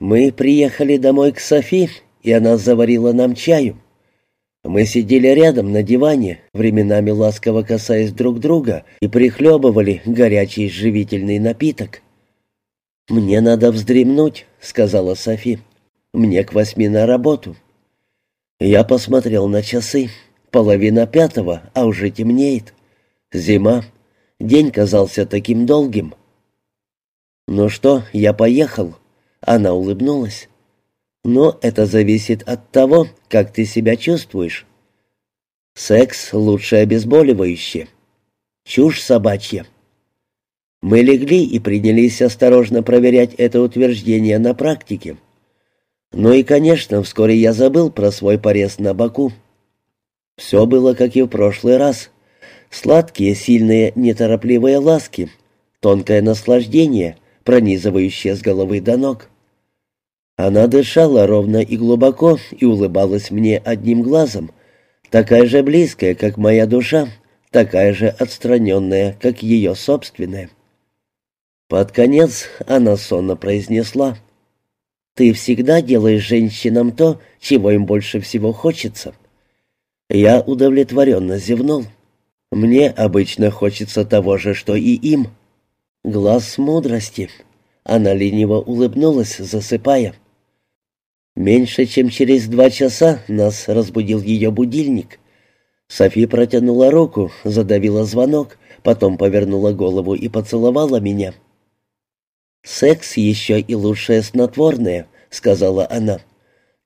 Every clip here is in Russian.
Мы приехали домой к Софи, и она заварила нам чаю. Мы сидели рядом на диване, временами ласково касаясь друг друга, и прихлебывали горячий живительный напиток. «Мне надо вздремнуть», — сказала Софи. «Мне к восьми на работу». Я посмотрел на часы. Половина пятого, а уже темнеет. Зима. День казался таким долгим. «Ну что, я поехал?» Она улыбнулась. «Но это зависит от того, как ты себя чувствуешь. Секс — лучшее обезболивающее. Чушь собачья». Мы легли и принялись осторожно проверять это утверждение на практике. Ну и, конечно, вскоре я забыл про свой порез на боку. Все было, как и в прошлый раз. Сладкие, сильные, неторопливые ласки, тонкое наслаждение, пронизывающее с головы до ног. Она дышала ровно и глубоко и улыбалась мне одним глазом, такая же близкая, как моя душа, такая же отстраненная, как ее собственная. Под конец она сонно произнесла. «Ты всегда делаешь женщинам то, чего им больше всего хочется». Я удовлетворенно зевнул. «Мне обычно хочется того же, что и им». «Глаз мудрости». Она лениво улыбнулась, засыпая. Меньше чем через два часа нас разбудил ее будильник. Софи протянула руку, задавила звонок, потом повернула голову и поцеловала меня. «Секс еще и лучшее снотворное», — сказала она.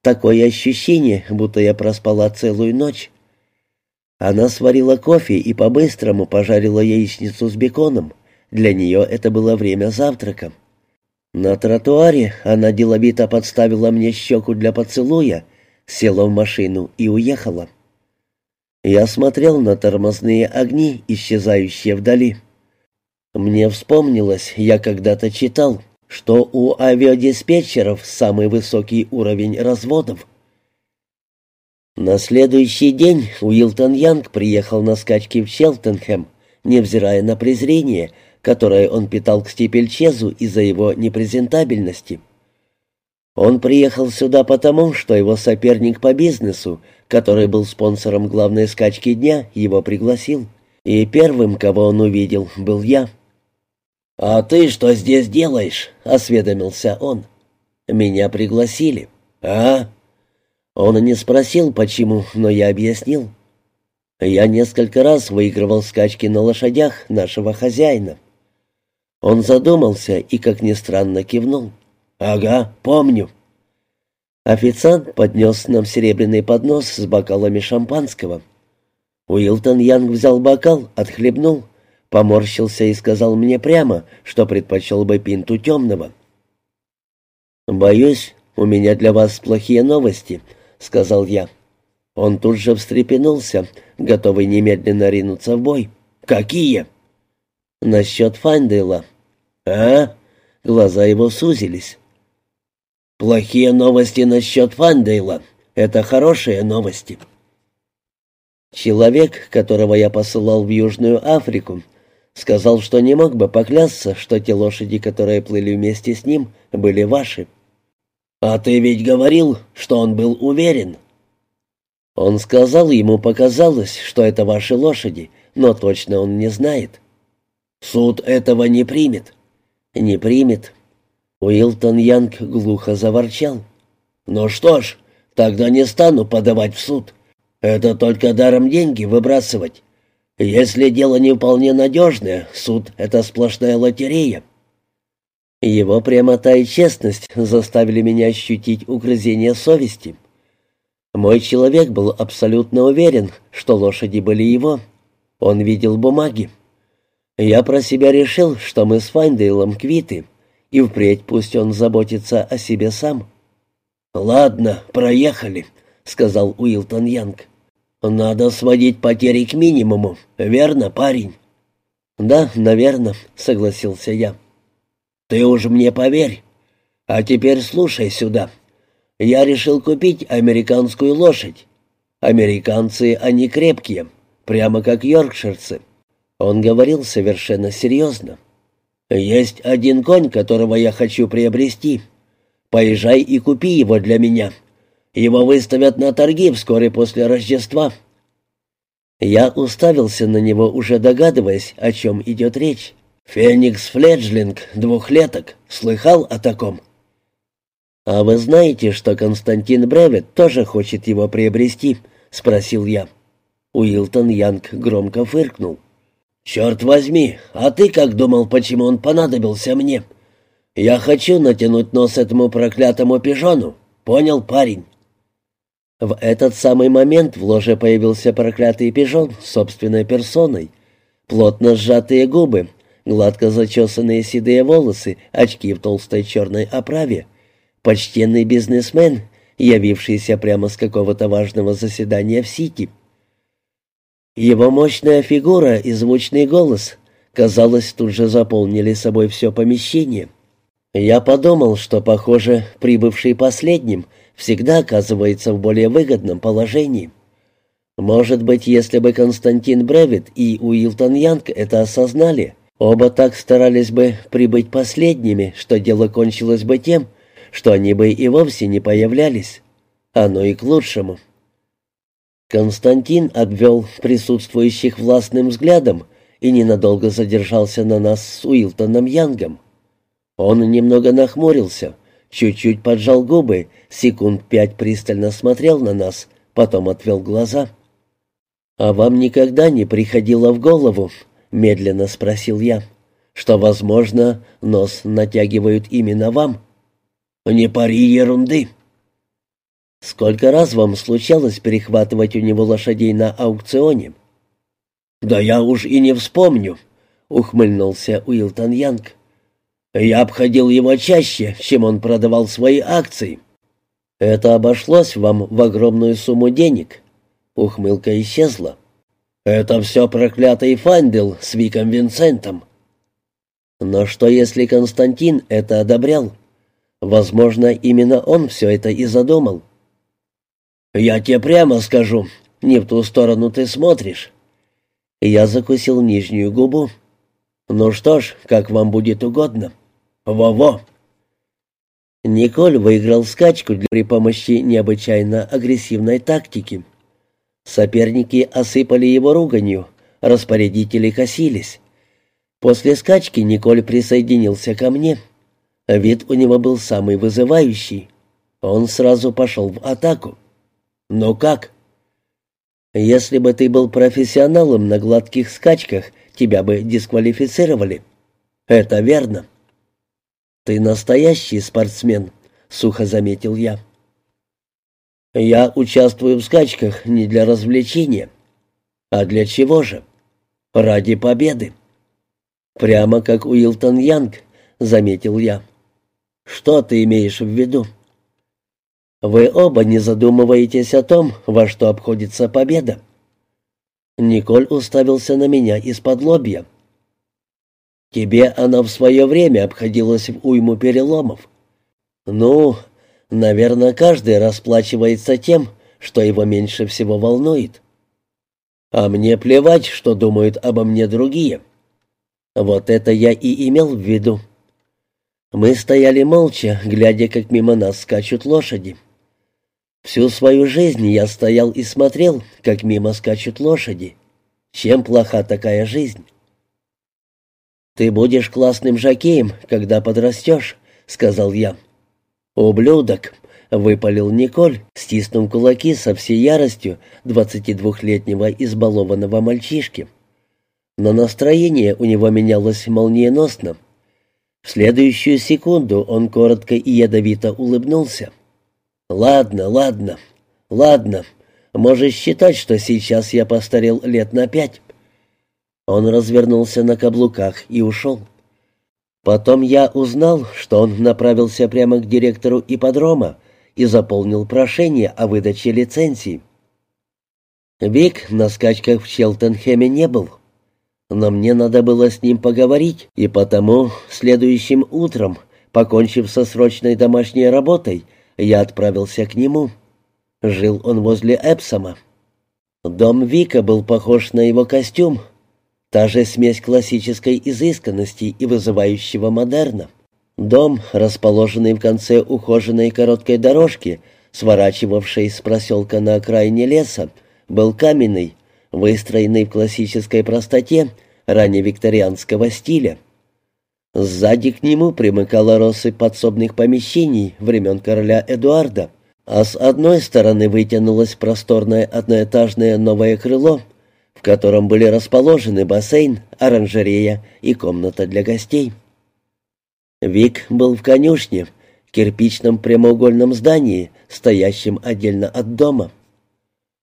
«Такое ощущение, будто я проспала целую ночь». Она сварила кофе и по-быстрому пожарила яичницу с беконом. Для нее это было время завтрака. На тротуаре она деловито подставила мне щеку для поцелуя, села в машину и уехала. Я смотрел на тормозные огни, исчезающие вдали. Мне вспомнилось, я когда-то читал, что у авиадиспетчеров самый высокий уровень разводов. На следующий день Уилтон Янг приехал на скачки в Челтенхэм, невзирая на презрение, которое он питал к Стипельчезу из-за его непрезентабельности. Он приехал сюда потому, что его соперник по бизнесу, который был спонсором главной скачки дня, его пригласил. И первым, кого он увидел, был я. «А ты что здесь делаешь?» — осведомился он. «Меня пригласили». «А?» Он не спросил, почему, но я объяснил. Я несколько раз выигрывал скачки на лошадях нашего хозяина. Он задумался и, как ни странно, кивнул. «Ага, помню». Официант поднес нам серебряный поднос с бокалами шампанского. Уилтон Янг взял бокал, отхлебнул, поморщился и сказал мне прямо, что предпочел бы пинту темного. «Боюсь, у меня для вас плохие новости», — сказал я. Он тут же встрепенулся, готовый немедленно ринуться в бой. «Какие?» «Насчет Файндейла». «А?» Глаза его сузились. «Плохие новости насчет Файндейла. Это хорошие новости». Человек, которого я посылал в Южную Африку, Сказал, что не мог бы поклясться, что те лошади, которые плыли вместе с ним, были ваши. А ты ведь говорил, что он был уверен. Он сказал, ему показалось, что это ваши лошади, но точно он не знает. Суд этого не примет. Не примет. Уилтон Янг глухо заворчал. Ну что ж, тогда не стану подавать в суд. Это только даром деньги выбрасывать. Если дело не вполне надежное, суд — это сплошная лотерея. Его прямота и честность заставили меня ощутить угрызение совести. Мой человек был абсолютно уверен, что лошади были его. Он видел бумаги. Я про себя решил, что мы с Файндейлом квиты, и впредь пусть он заботится о себе сам. «Ладно, проехали», — сказал Уилтон Янг. «Надо сводить потери к минимуму, верно, парень?» «Да, наверное», — согласился я. «Ты уж мне поверь. А теперь слушай сюда. Я решил купить американскую лошадь. Американцы, они крепкие, прямо как йоркширцы». Он говорил совершенно серьезно. «Есть один конь, которого я хочу приобрести. Поезжай и купи его для меня. Его выставят на торги вскоре после Рождества». Я уставился на него, уже догадываясь, о чем идет речь. «Феникс Фледжлинг, двухлеток. Слыхал о таком?» «А вы знаете, что Константин Бревет тоже хочет его приобрести?» — спросил я. Уилтон Янг громко фыркнул. «Черт возьми, а ты как думал, почему он понадобился мне? Я хочу натянуть нос этому проклятому пижону. Понял, парень?» В этот самый момент в ложе появился проклятый пижон собственной персоной. Плотно сжатые губы, гладко зачесанные седые волосы, очки в толстой черной оправе. Почтенный бизнесмен, явившийся прямо с какого-то важного заседания в Сити. Его мощная фигура и звучный голос, казалось, тут же заполнили собой все помещение. Я подумал, что, похоже, прибывший последним — всегда оказывается в более выгодном положении. Может быть, если бы Константин Бревит и Уилтон Янг это осознали, оба так старались бы прибыть последними, что дело кончилось бы тем, что они бы и вовсе не появлялись. Оно и к лучшему. Константин обвел присутствующих властным взглядом и ненадолго задержался на нас с Уилтоном Янгом. Он немного нахмурился — чуть-чуть поджал губы, секунд пять пристально смотрел на нас, потом отвел глаза. «А вам никогда не приходило в голову?» — медленно спросил я. «Что, возможно, нос натягивают именно вам?» «Не пари ерунды!» «Сколько раз вам случалось перехватывать у него лошадей на аукционе?» «Да я уж и не вспомню», — ухмыльнулся Уилтон Янг. Я обходил его чаще, чем он продавал свои акции. Это обошлось вам в огромную сумму денег. Ухмылка исчезла. Это все проклятый Фандел с Виком Винсентом. Но что если Константин это одобрял? Возможно, именно он все это и задумал. «Я тебе прямо скажу, не в ту сторону ты смотришь». Я закусил нижнюю губу. «Ну что ж, как вам будет угодно». Во-во!» Николь выиграл скачку при помощи необычайно агрессивной тактики. Соперники осыпали его руганью, распорядители косились. После скачки Николь присоединился ко мне. Вид у него был самый вызывающий. Он сразу пошел в атаку. «Ну как?» «Если бы ты был профессионалом на гладких скачках, тебя бы дисквалифицировали». «Это верно». «Ты настоящий спортсмен», — сухо заметил я. «Я участвую в скачках не для развлечения. А для чего же? Ради победы». «Прямо как Уилтон Янг», — заметил я. «Что ты имеешь в виду?» «Вы оба не задумываетесь о том, во что обходится победа». Николь уставился на меня из-под лобья. Тебе она в свое время обходилась в уйму переломов. Ну, наверное, каждый расплачивается тем, что его меньше всего волнует. А мне плевать, что думают обо мне другие. Вот это я и имел в виду. Мы стояли молча, глядя, как мимо нас скачут лошади. Всю свою жизнь я стоял и смотрел, как мимо скачут лошади. Чем плоха такая жизнь? «Ты будешь классным жакеем, когда подрастешь», — сказал я. «Ублюдок», — выпалил Николь, стиснув кулаки со всей яростью двадцатидвухлетнего избалованного мальчишки. Но настроение у него менялось молниеносно. В следующую секунду он коротко и ядовито улыбнулся. «Ладно, ладно, ладно. Можешь считать, что сейчас я постарел лет на пять. Он развернулся на каблуках и ушел. Потом я узнал, что он направился прямо к директору ипподрома и заполнил прошение о выдаче лицензии. Вик на скачках в Челтенхеме не был, но мне надо было с ним поговорить, и потому следующим утром, покончив со срочной домашней работой, я отправился к нему. Жил он возле Эпсома. Дом Вика был похож на его костюм, Та же смесь классической изысканности и вызывающего модерна. Дом, расположенный в конце ухоженной короткой дорожки, сворачивавшей с проселка на окраине леса, был каменный, выстроенный в классической простоте ранневикторианского стиля. Сзади к нему примыкала россыпь подсобных помещений времен короля Эдуарда, а с одной стороны вытянулось просторное одноэтажное новое крыло, в котором были расположены бассейн, оранжерея и комната для гостей. Вик был в конюшне, кирпичном прямоугольном здании, стоящем отдельно от дома.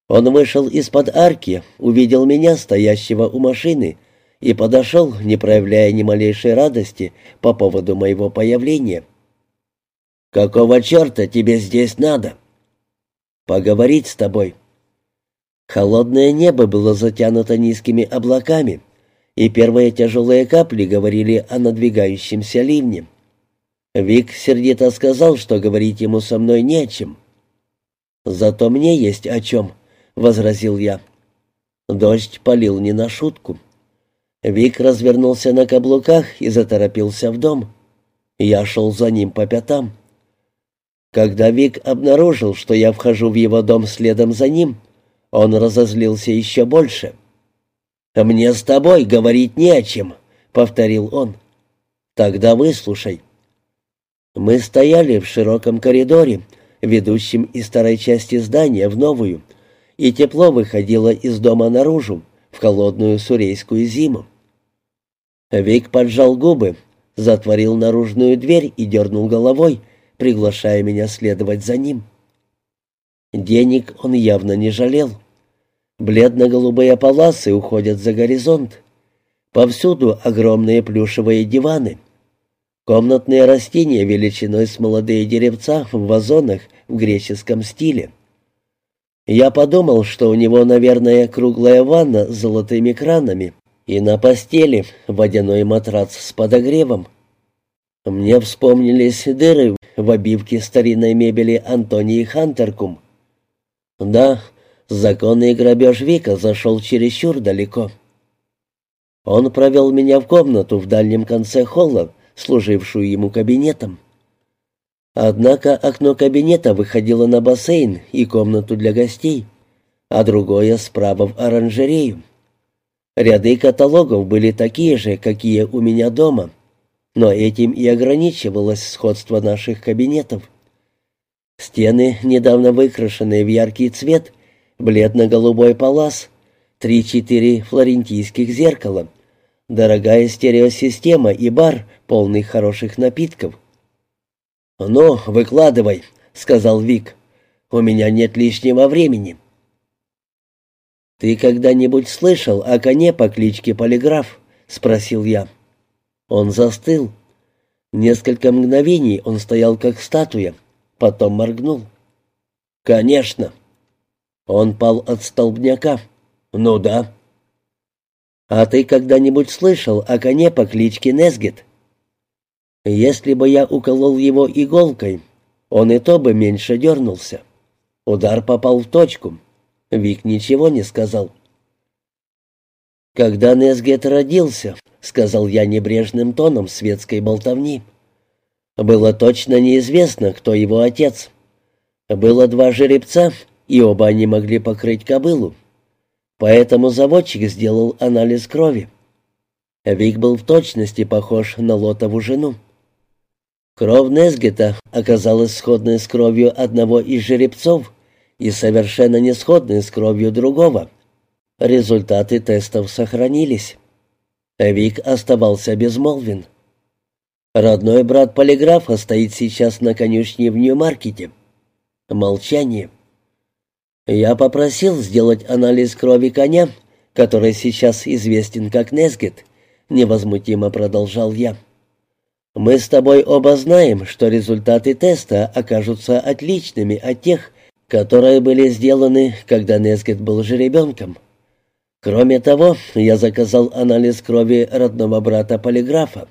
Он вышел из-под арки, увидел меня, стоящего у машины, и подошел, не проявляя ни малейшей радости по поводу моего появления. «Какого черта тебе здесь надо?» «Поговорить с тобой». Холодное небо было затянуто низкими облаками, и первые тяжелые капли говорили о надвигающемся ливне. Вик сердито сказал, что говорить ему со мной не о чем. «Зато мне есть о чем», — возразил я. Дождь полил не на шутку. Вик развернулся на каблуках и заторопился в дом. Я шел за ним по пятам. Когда Вик обнаружил, что я вхожу в его дом следом за ним, он разозлился еще больше. «Мне с тобой говорить не о чем», — повторил он. «Тогда выслушай». Мы стояли в широком коридоре, ведущем из старой части здания в новую, и тепло выходило из дома наружу, в холодную сурейскую зиму. Вик поджал губы, затворил наружную дверь и дернул головой, приглашая меня следовать за ним. Денег он явно не жалел. Бледно-голубые паласы уходят за горизонт. Повсюду огромные плюшевые диваны. Комнатные растения величиной с молодые деревца в вазонах в греческом стиле. Я подумал, что у него, наверное, круглая ванна с золотыми кранами и на постели водяной матрац с подогревом. Мне вспомнились дыры в обивке старинной мебели Антонии Хантеркум. Да, законный грабеж Вика зашел чересчур далеко. Он провел меня в комнату в дальнем конце холла, служившую ему кабинетом. Однако окно кабинета выходило на бассейн и комнату для гостей, а другое справа в оранжерею. Ряды каталогов были такие же, какие у меня дома, но этим и ограничивалось сходство наших кабинетов. Стены, недавно выкрашенные в яркий цвет, бледно-голубой палас, три-четыре флорентийских зеркала, дорогая стереосистема и бар, полный хороших напитков — «Ну, выкладывай», — сказал Вик. «У меня нет лишнего времени». «Ты когда-нибудь слышал о коне по кличке Полиграф?» — спросил я. Он застыл. Несколько мгновений он стоял как статуя, потом моргнул. «Конечно». Он пал от столбняка. «Ну да». «А ты когда-нибудь слышал о коне по кличке Несгет?» Если бы я уколол его иголкой, он и то бы меньше дернулся. Удар попал в точку. Вик ничего не сказал. «Когда Несгет родился», — сказал я небрежным тоном светской болтовни, — «было точно неизвестно, кто его отец. Было два жеребца, и оба они могли покрыть кобылу. Поэтому заводчик сделал анализ крови. Вик был в точности похож на Лотову жену. Кровь Несгета оказалась сходной с кровью одного из жеребцов и совершенно не сходной с кровью другого. Результаты тестов сохранились. Вик оставался безмолвен. Родной брат полиграфа стоит сейчас на конюшне в Нью-Маркете. Молчание. Я попросил сделать анализ крови коня, который сейчас известен как Несгет, невозмутимо продолжал я. Мы с тобой оба знаем, что результаты теста окажутся отличными от тех, которые были сделаны, когда Нескет был жеребенком. Кроме того, я заказал анализ крови родного брата полиграфа.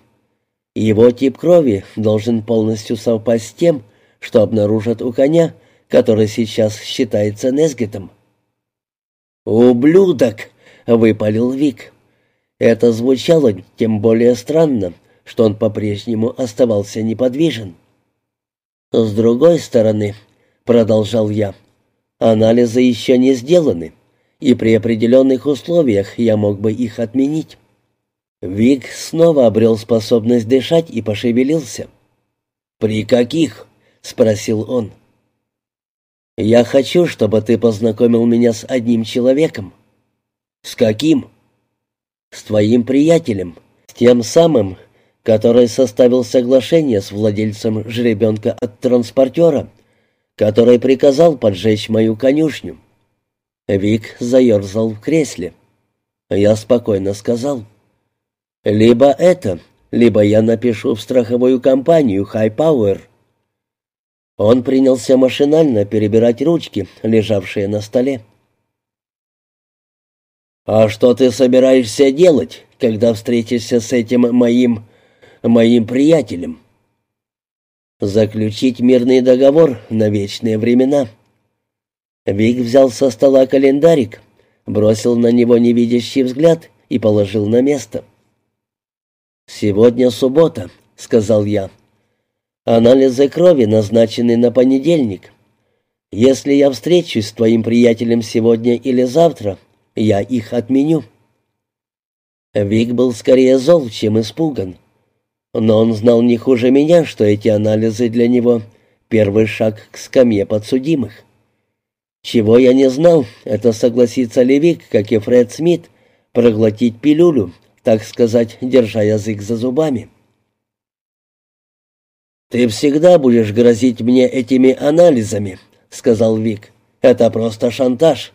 Его тип крови должен полностью совпасть с тем, что обнаружат у коня, который сейчас считается Несгетом. «Ублюдок!» — выпалил Вик. Это звучало тем более странно, что он по-прежнему оставался неподвижен. «С другой стороны», — продолжал я, — «анализы еще не сделаны, и при определенных условиях я мог бы их отменить». Вик снова обрел способность дышать и пошевелился. «При каких?» — спросил он. «Я хочу, чтобы ты познакомил меня с одним человеком». «С каким?» «С твоим приятелем, с тем самым, который составил соглашение с владельцем жеребенка от транспортера, который приказал поджечь мою конюшню». Вик заерзал в кресле. Я спокойно сказал, «Либо это, либо я напишу в страховую компанию High Power». Он принялся машинально перебирать ручки, лежавшие на столе. «А что ты собираешься делать, когда встретишься с этим моим... моим приятелем?» «Заключить мирный договор на вечные времена». Вик взял со стола календарик, бросил на него невидящий взгляд и положил на место. «Сегодня суббота», — сказал я. Анализы крови назначены на понедельник. Если я встречусь с твоим приятелем сегодня или завтра, я их отменю». Вик был скорее зол, чем испуган. Но он знал не хуже меня, что эти анализы для него — первый шаг к скамье подсудимых. Чего я не знал, это согласится ли Вик, как и Фред Смит, проглотить пилюлю, так сказать, держа язык за зубами. «Ты всегда будешь грозить мне этими анализами», — сказал Вик. «Это просто шантаж».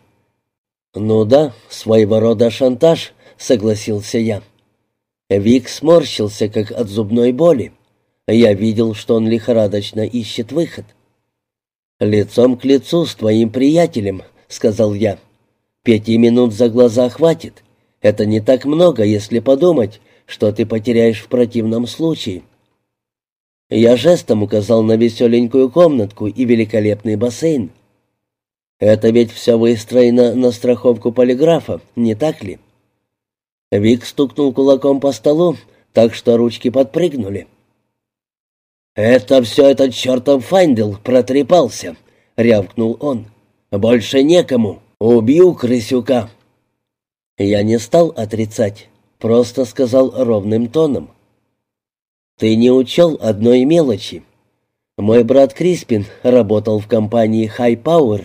«Ну да, своего рода шантаж», — согласился я. Вик сморщился, как от зубной боли. Я видел, что он лихорадочно ищет выход. «Лицом к лицу с твоим приятелем», — сказал я. «Пяти минут за глаза хватит. Это не так много, если подумать, что ты потеряешь в противном случае». Я жестом указал на веселенькую комнатку и великолепный бассейн. Это ведь все выстроено на страховку полиграфа, не так ли? Вик стукнул кулаком по столу, так что ручки подпрыгнули. «Это все этот чертов Файндел протрепался», — рявкнул он. «Больше некому. Убью крысюка». Я не стал отрицать, просто сказал ровным тоном. Ты не учел одной мелочи. Мой брат Криспин работал в компании High Power.